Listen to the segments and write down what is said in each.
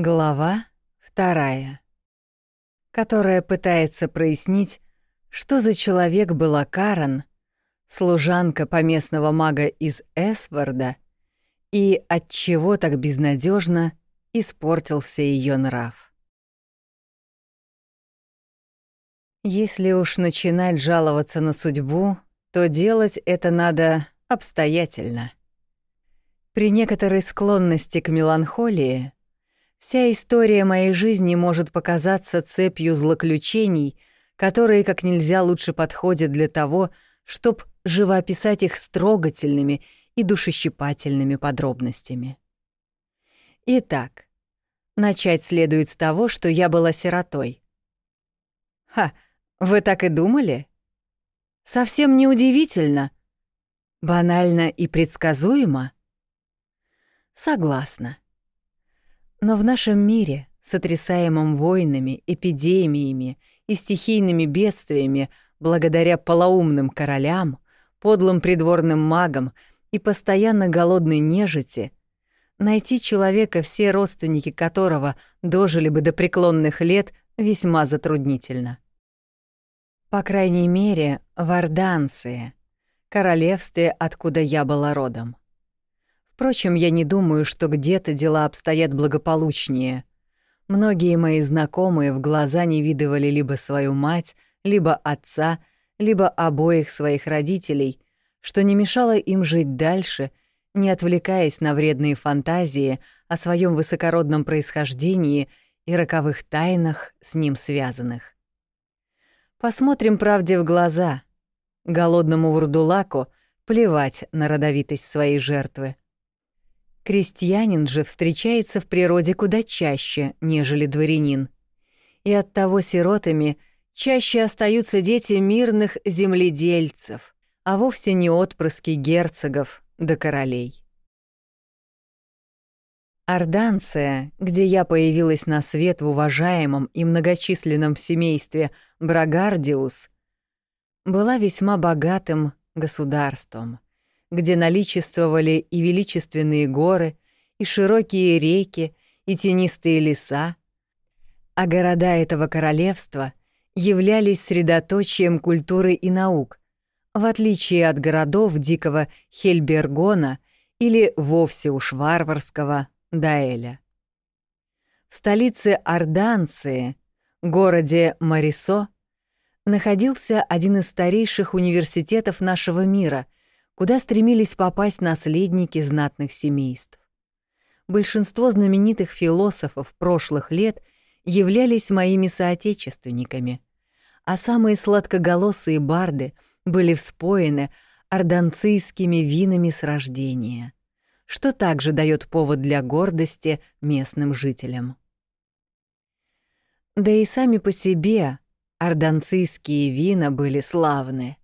Глава вторая, которая пытается прояснить, что за человек была Карен, служанка поместного мага из Эсварда, и от чего так безнадежно испортился ее нрав. Если уж начинать жаловаться на судьбу, то делать это надо обстоятельно. При некоторой склонности к меланхолии вся история моей жизни может показаться цепью злоключений, которые как нельзя лучше подходят для того, чтобы живописать их с трогательными и душещипательными подробностями. Итак, начать следует с того, что я была сиротой. Ха, вы так и думали? Совсем неудивительно. Банально и предсказуемо? Согласна. Но в нашем мире, сотрясаемом войнами, эпидемиями и стихийными бедствиями, благодаря полоумным королям, подлым придворным магам и постоянно голодной нежити, найти человека, все родственники которого дожили бы до преклонных лет, весьма затруднительно. По крайней мере, в Орданции, королевстве, откуда я была родом. Впрочем, я не думаю, что где-то дела обстоят благополучнее. Многие мои знакомые в глаза не видывали либо свою мать, либо отца, либо обоих своих родителей, что не мешало им жить дальше, не отвлекаясь на вредные фантазии о своем высокородном происхождении и роковых тайнах с ним связанных. Посмотрим правде в глаза. Голодному вурдулаку плевать на родовитость своей жертвы. Крестьянин же встречается в природе куда чаще, нежели дворянин. И оттого сиротами чаще остаются дети мирных земледельцев, а вовсе не отпрыски герцогов да королей. Орданция, где я появилась на свет в уважаемом и многочисленном семействе Брагардиус, была весьма богатым государством — где наличествовали и величественные горы, и широкие реки, и тенистые леса, а города этого королевства являлись средоточием культуры и наук, в отличие от городов дикого Хельбергона или вовсе уж варварского Даэля. В столице Орданции, городе Марисо, находился один из старейших университетов нашего мира — куда стремились попасть наследники знатных семейств. Большинство знаменитых философов прошлых лет являлись моими соотечественниками, а самые сладкоголосые барды были вспоены орданцийскими винами с рождения, что также дает повод для гордости местным жителям. Да и сами по себе орданцийские вина были славны.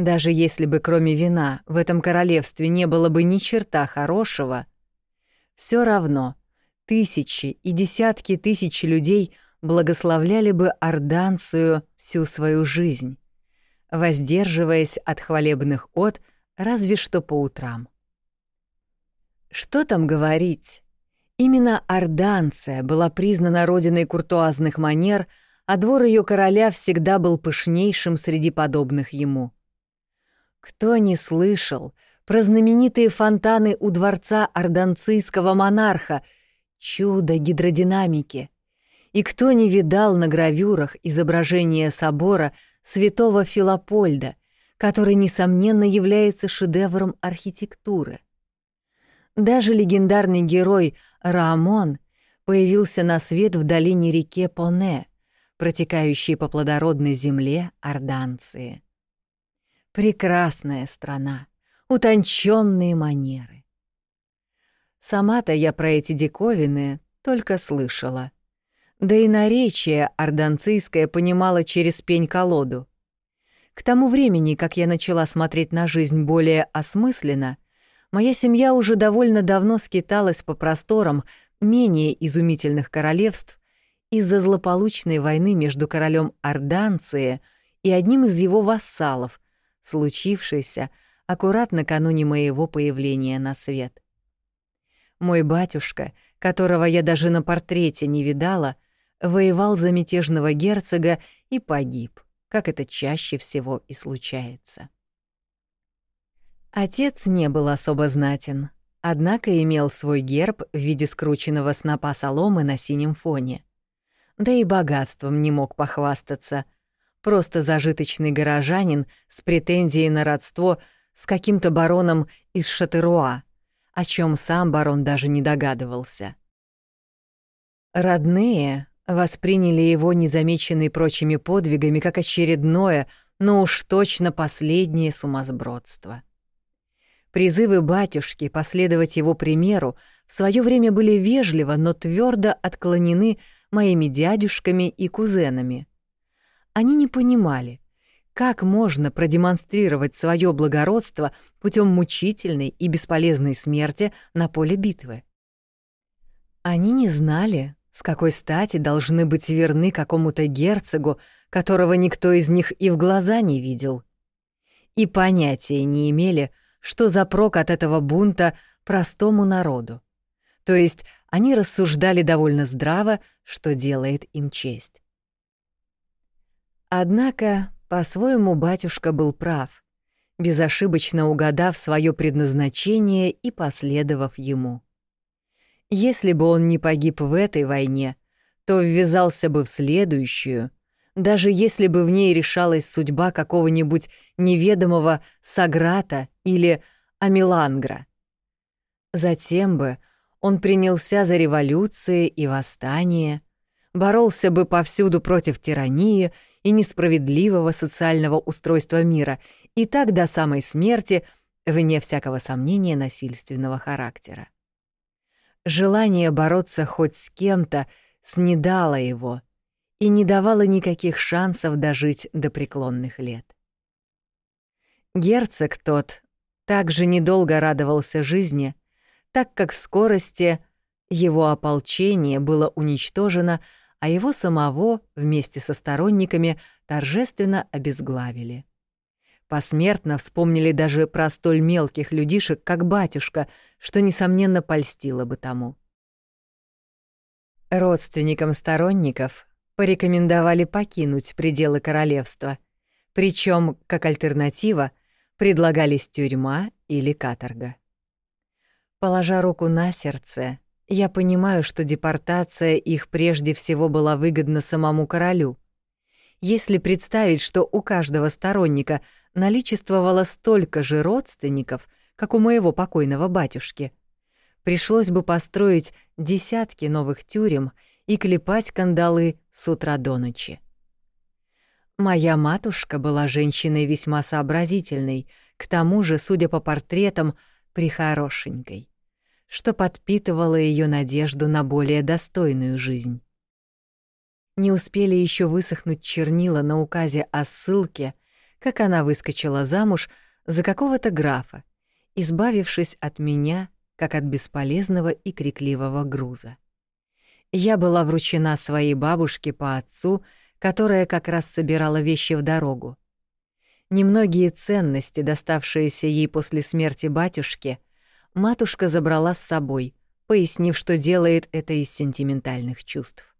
Даже если бы кроме вина в этом королевстве не было бы ни черта хорошего, все равно тысячи и десятки тысяч людей благословляли бы Орданцию всю свою жизнь, воздерживаясь от хвалебных от разве что по утрам. Что там говорить? Именно Орданция была признана родиной куртуазных манер, а двор ее короля всегда был пышнейшим среди подобных ему — кто не слышал про знаменитые фонтаны у дворца орданцийского монарха, чудо гидродинамики? И кто не видал на гравюрах изображения собора святого Филопольда, который, несомненно, является шедевром архитектуры? Даже легендарный герой Раамон появился на свет в долине реки Поне, протекающей по плодородной земле Орданции. Прекрасная страна, утонченные манеры. Сама-то я про эти диковины только слышала. Да и наречие орданцийское понимала через пень-колоду. К тому времени, как я начала смотреть на жизнь более осмысленно, моя семья уже довольно давно скиталась по просторам менее изумительных королевств из-за злополучной войны между королем Орданции и одним из его вассалов, случившийся аккурат накануне моего появления на свет. Мой батюшка, которого я даже на портрете не видала, воевал за мятежного герцога и погиб, как это чаще всего и случается. Отец не был особо знатен, однако имел свой герб в виде скрученного снопа соломы на синем фоне. Да и богатством не мог похвастаться. Просто зажиточный горожанин с претензией на родство с каким-то бароном из Шатеруа, о чем сам барон даже не догадывался. Родные восприняли его незамеченный прочими подвигами как очередное, но уж точно последнее сумасбродство. Призывы батюшки последовать его примеру в свое время были вежливо, но твердо отклонены моими дядюшками и кузенами. Они не понимали, как можно продемонстрировать свое благородство путем мучительной и бесполезной смерти на поле битвы. Они не знали, с какой стати должны быть верны какому-то герцогу, которого никто из них и в глаза не видел. И понятия не имели, что за прок от этого бунта простому народу. То есть они рассуждали довольно здраво, что делает им честь. Однако, по-своему, батюшка был прав, безошибочно угадав свое предназначение и последовав ему. Если бы он не погиб в этой войне, то ввязался бы в следующую, даже если бы в ней решалась судьба какого-нибудь неведомого Саграта или Амилангра. Затем бы он принялся за революции и восстания, боролся бы повсюду против тирании и несправедливого социального устройства мира, и так до самой смерти, вне всякого сомнения, насильственного характера. Желание бороться хоть с кем-то снедало его и не давало никаких шансов дожить до преклонных лет. Герцог тот также недолго радовался жизни, так как в скорости его ополчение было уничтожено, а его самого вместе со сторонниками торжественно обезглавили. Посмертно вспомнили даже про столь мелких людишек, как батюшка, что, несомненно, польстило бы тому. Родственникам сторонников порекомендовали покинуть пределы королевства, причем как альтернатива предлагались тюрьма или каторга. Положа руку на сердце, я понимаю, что депортация их прежде всего была выгодна самому королю. Если представить, что у каждого сторонника — наличествовало столько же родственников, как у моего покойного батюшки. Пришлось бы построить десятки новых тюрем и клепать кандалы с утра до ночи. Моя матушка была женщиной весьма сообразительной, к тому же, судя по портретам, прихорошенькой, что подпитывало ее надежду на более достойную жизнь. Не успели еще высохнуть чернила на указе о ссылке, как она выскочила замуж за какого-то графа, избавившись от меня, как от бесполезного и крикливого груза. Я была вручена своей бабушке по отцу, которая как раз собирала вещи в дорогу. Немногие ценности, доставшиеся ей после смерти батюшки, матушка забрала с собой, пояснив, что делает это из сентиментальных чувств.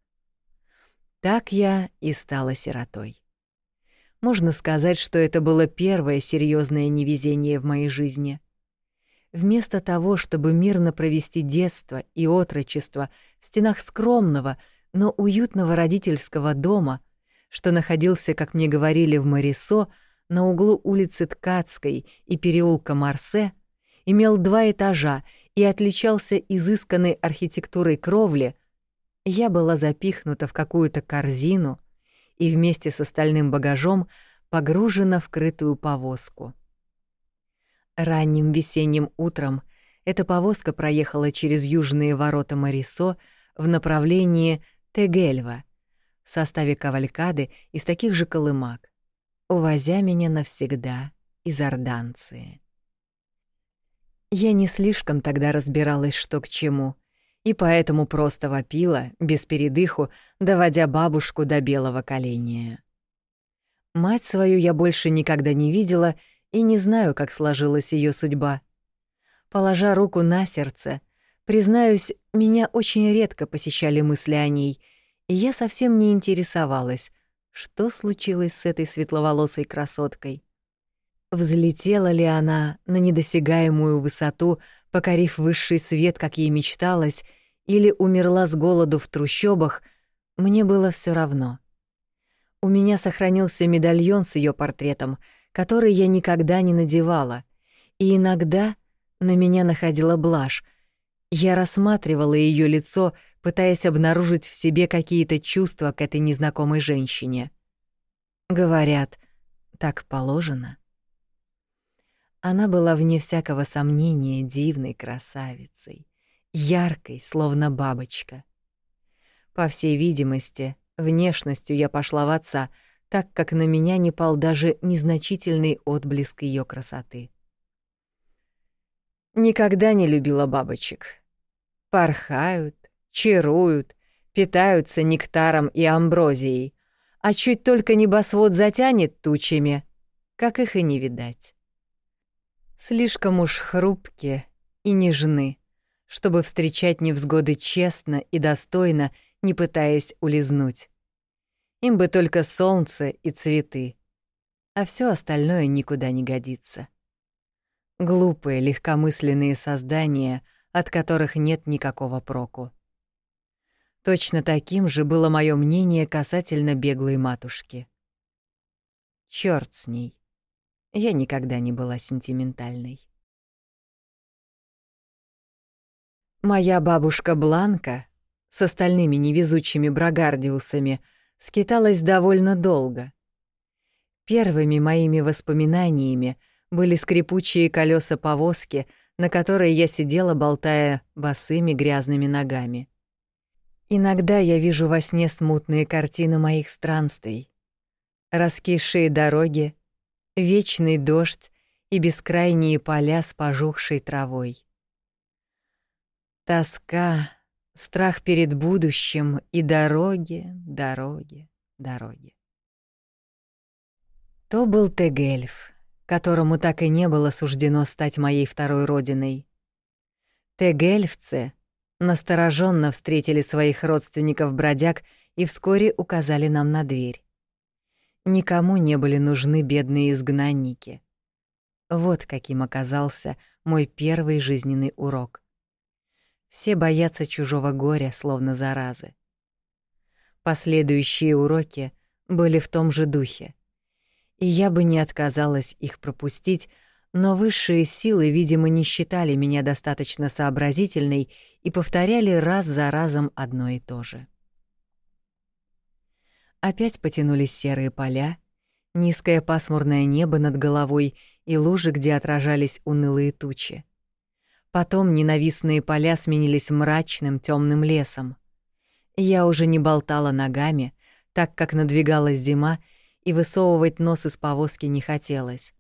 Так я и стала сиротой. Можно сказать, что это было первое серьезное невезение в моей жизни. Вместо того, чтобы мирно провести детство и отрочество в стенах скромного, но уютного родительского дома, что находился, как мне говорили, в Марисо, на углу улицы Ткацкой и переулка Марсе, имел два этажа и отличался изысканной архитектурой кровли, я была запихнута в какую-то корзину — и вместе с остальным багажом погружена в крытую повозку. Ранним весенним утром эта повозка проехала через южные ворота Марисо в направлении Тегельва в составе кавалькады из таких же колымак, увозя меня навсегда из Орданции. Я не слишком тогда разбиралась, что к чему, и поэтому просто вопила, без передыху, доводя бабушку до белого коленя. Мать свою я больше никогда не видела и не знаю, как сложилась ее судьба. Положа руку на сердце, Признаюсь, меня очень редко посещали мысли о ней, и я совсем не интересовалась, что случилось с этой светловолосой красоткой. Взлетела ли она на недосягаемую высоту, покорив высший свет, как ей мечталось, или умерла с голоду в трущобах, мне было все равно. У меня сохранился медальон с ее портретом, который я никогда не надевала, и иногда на меня находила блажь. Я рассматривала ее лицо, пытаясь обнаружить в себе какие-то чувства к этой незнакомой женщине. Говорят, так положено. Она была вне всякого сомнения дивной красавицей, яркой, словно бабочка. По всей видимости, внешностью я пошла в отца, так как на меня не пал даже незначительный отблеск ее красоты. Никогда не любила бабочек. Порхают, чаруют, питаются нектаром и амброзией, а чуть только небосвод затянет тучами, как их и не видать слишком уж хрупкие и нежны, чтобы встречать невзгоды честно и достойно, не пытаясь улизнуть. Им бы только солнце и цветы, а все остальное никуда не годится. Глупые, легкомысленные создания, от которых нет никакого проку. Точно таким же было мое мнение касательно беглой матушки. Чёрт с ней. Я никогда не была сентиментальной. Моя бабушка Бланка с остальными невезучими брагардиусами скиталась довольно долго. Первыми моими воспоминаниями были скрипучие колеса повозки, на которой я сидела, болтая босыми грязными ногами. Иногда я вижу во сне смутные картины моих странствий. Раскисшие дороги, вечный дождь и бескрайние поля с пожухшей травой. Тоска, страх перед будущим и дороги, дороги, дороги. То был Тегельф, которому так и не было суждено стать моей второй родиной. Тегельфцы настороженно встретили своих родственников-бродяг и вскоре указали нам на дверь. Никому не были нужны бедные изгнанники. Вот каким оказался мой первый жизненный урок. Все боятся чужого горя, словно заразы. Последующие уроки были в том же духе. И я бы не отказалась их пропустить, но высшие силы, видимо, не считали меня достаточно сообразительной и повторяли раз за разом одно и то же. Опять потянулись серые поля, низкое пасмурное небо над головой и лужи, где отражались унылые тучи. Потом ненавистные поля сменились мрачным темным лесом. Я уже не болтала ногами, так как надвигалась зима, и высовывать нос из повозки не хотелось.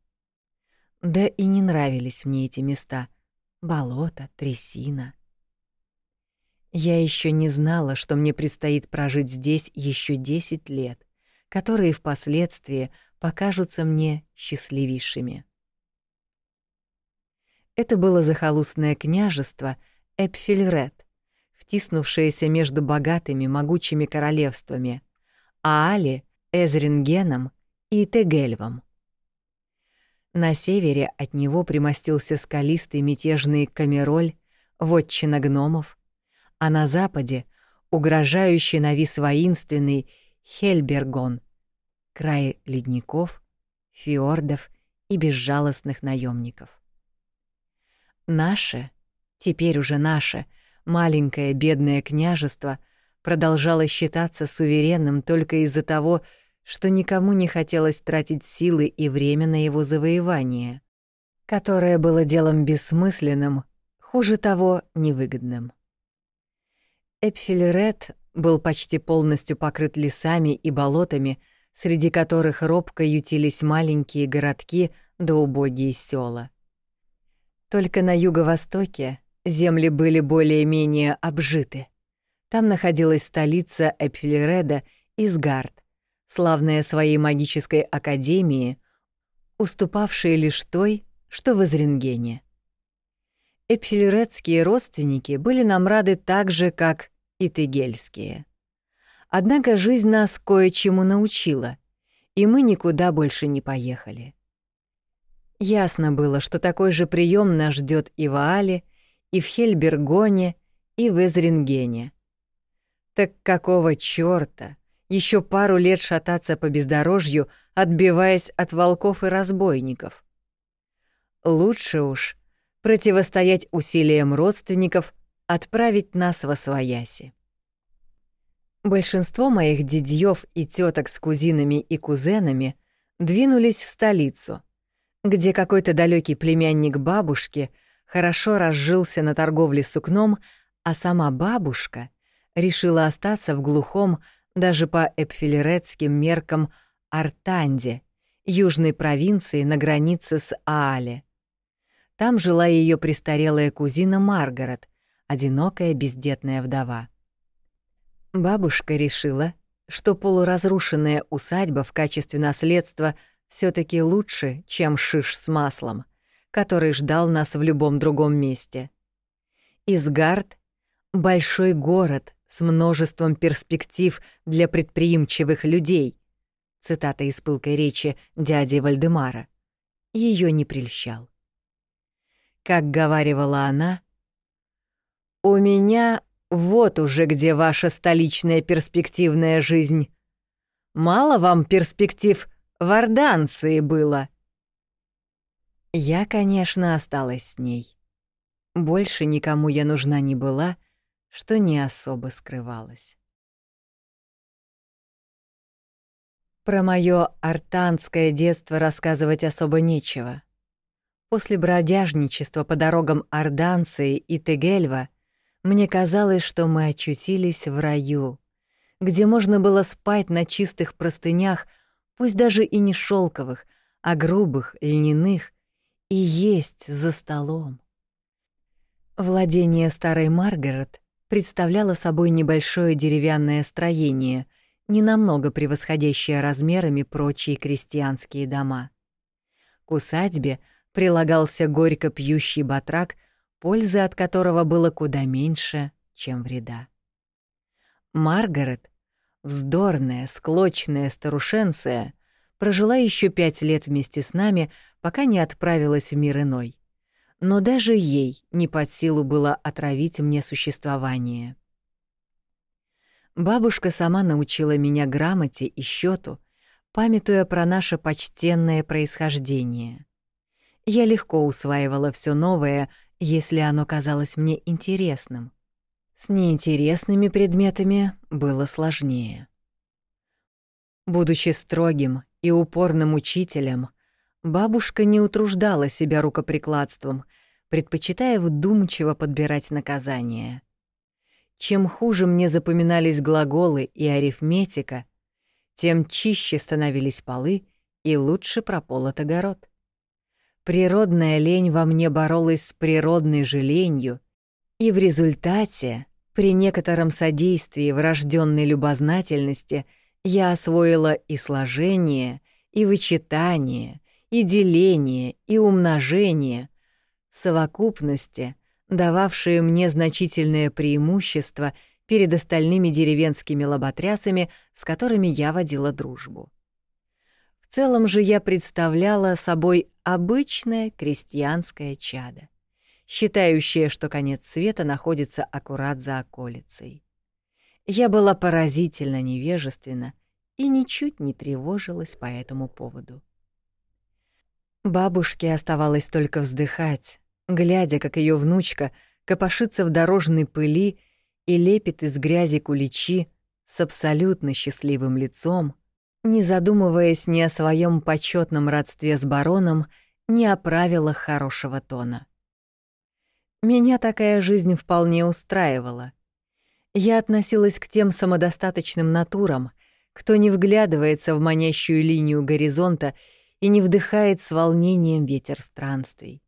Да и не нравились мне эти места — болото, трясина — я еще не знала, что мне предстоит прожить здесь еще 10 лет, которые впоследствии покажутся мне счастливейшими. Это было захолустное княжество Эпфельред, втиснувшееся между богатыми могучими королевствами Аали, Эзрингеном и Тегельвом. На севере от него примостился скалистый мятежный Камероль, вотчина гномов, а на западе — угрожающий навис воинственный Хельбергон, край ледников, фьордов и безжалостных наемников. Наше, теперь уже наше, маленькое бедное княжество продолжало считаться суверенным только из-за того, что никому не хотелось тратить силы и время на его завоевание, которое было делом бессмысленным, хуже того, невыгодным. Эпфелерет был почти полностью покрыт лесами и болотами, среди которых робко ютились маленькие городки да убогие села. Только на юго-востоке земли были более-менее обжиты. Там находилась столица Эпфелереда Изгард, славная своей магической академией, уступавшая лишь той, что в Изрингене. Эпфилеретские родственники были нам рады так же, как и тегельские. Однако жизнь нас кое-чему научила, и мы никуда больше не поехали. Ясно было, что такой же прием нас ждет и в Аале, и в Хельбергоне, и в Эзрингене. Так какого чёрта еще пару лет шататься по бездорожью, отбиваясь от волков и разбойников? Лучше уж противостоять усилиям родственников, отправить нас во свояси. Большинство моих дядьёв и теток с кузинами и кузенами двинулись в столицу, где какой-то далекий племянник бабушки хорошо разжился на торговле сукном, а сама бабушка решила остаться в глухом, даже по эпфилеретским меркам, Артанде, южной провинции на границе с Аале. Там жила ее престарелая кузина Маргарет, одинокая бездетная вдова. Бабушка решила, что полуразрушенная усадьба в качестве наследства все таки лучше, чем шиш с маслом, который ждал нас в любом другом месте. Изгард — большой город с множеством перспектив для предприимчивых людей. Цитата из пылкой речи дяди Вальдемара. Ее не прельщал. Как говаривала она, «У меня вот уже где ваша столичная перспективная жизнь. Мало вам перспектив в Орданции было?» Я, конечно, осталась с ней. Больше никому я нужна не была, что не особо скрывалась. Про моё артанское детство рассказывать особо нечего. После бродяжничества по дорогам Орданции и Тегельва — мне казалось, что мы очутились в раю, где можно было спать на чистых простынях, пусть даже и не шелковых, а грубых, льняных, и есть за столом. Владение старой Маргарет представляло собой небольшое деревянное строение, ненамного превосходящее размерами прочие крестьянские дома. К усадьбе прилагался горько пьющий батрак — пользы от которого было куда меньше, чем вреда. Маргарет, вздорная, склочная старушенция, прожила еще пять лет вместе с нами, пока не отправилась в мир иной. Но даже ей не под силу было отравить мне существование. Бабушка сама научила меня грамоте и счету, памятуя про наше почтенное происхождение. Я легко усваивала все новое если оно казалось мне интересным. С неинтересными предметами было сложнее. Будучи строгим и упорным учителем, бабушка не утруждала себя рукоприкладством, предпочитая вдумчиво подбирать наказания. Чем хуже мне запоминались глаголы и арифметика, тем чище становились полы и лучше прополот огород. Природная лень во мне боролась с природной же ленью, и в результате, при некотором содействии врожденной любознательности, я освоила и сложение, и вычитание, и деление, и умножение, совокупности, дававшие мне значительное преимущество перед остальными деревенскими лоботрясами, с которыми я водила дружбу. Целом же я представляла собой обычное крестьянское чадо, считающее, что конец света находится аккурат за околицей. Я была поразительно невежественна и ничуть не тревожилась по этому поводу. Бабушке оставалось только вздыхать, глядя, как ее внучка копошится в дорожной пыли и лепит из грязи куличи с абсолютно счастливым лицом, не задумываясь ни о своем почетном родстве с бароном, ни о правилах хорошего тона. Меня такая жизнь вполне устраивала. Я относилась к тем самодостаточным натурам, кто не вглядывается в манящую линию горизонта и не вдыхает с волнением ветер странствий.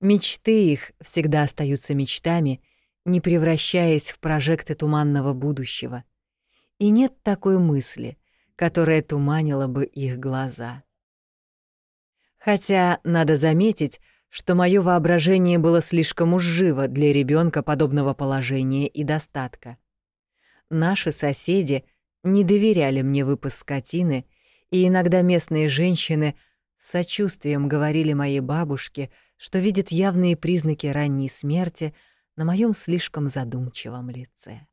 Мечты их всегда остаются мечтами, не превращаясь в прожекты туманного будущего. И нет такой мысли — которая туманила бы их глаза. Хотя надо заметить, что мое воображение было слишком уж живо для ребенка подобного положения и достатка. Наши соседи не доверяли мне выпуск скотины, и иногда местные женщины с сочувствием говорили моей бабушке, что видят явные признаки ранней смерти на моем слишком задумчивом лице.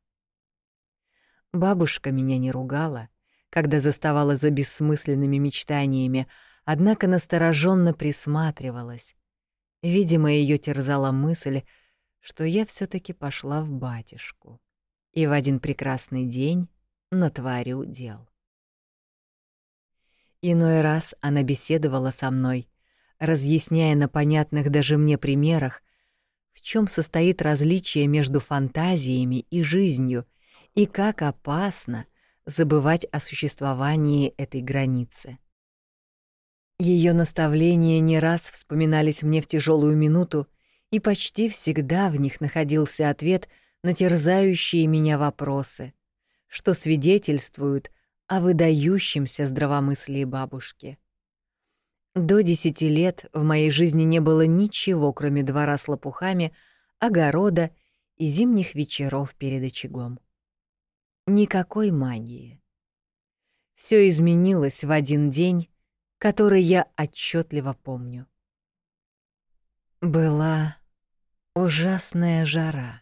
Бабушка меня не ругала, когда заставала за бессмысленными мечтаниями, однако настороженно присматривалась. Видимо, ее терзала мысль, что я все таки пошла в батюшку и в один прекрасный день натворю дел. Иной раз она беседовала со мной, разъясняя на понятных даже мне примерах, в чем состоит различие между фантазиями и жизнью, и как опасно забывать о существовании этой границы. Ее наставления не раз вспоминались мне в тяжелую минуту, и почти всегда в них находился ответ на терзающие меня вопросы, что свидетельствуют о выдающемся здравомыслии бабушки. До десяти лет в моей жизни не было ничего, кроме двора с лопухами, огорода и зимних вечеров перед очагом. Никакой магии. Все изменилось в один день, который я отчетливо помню. Была ужасная жара.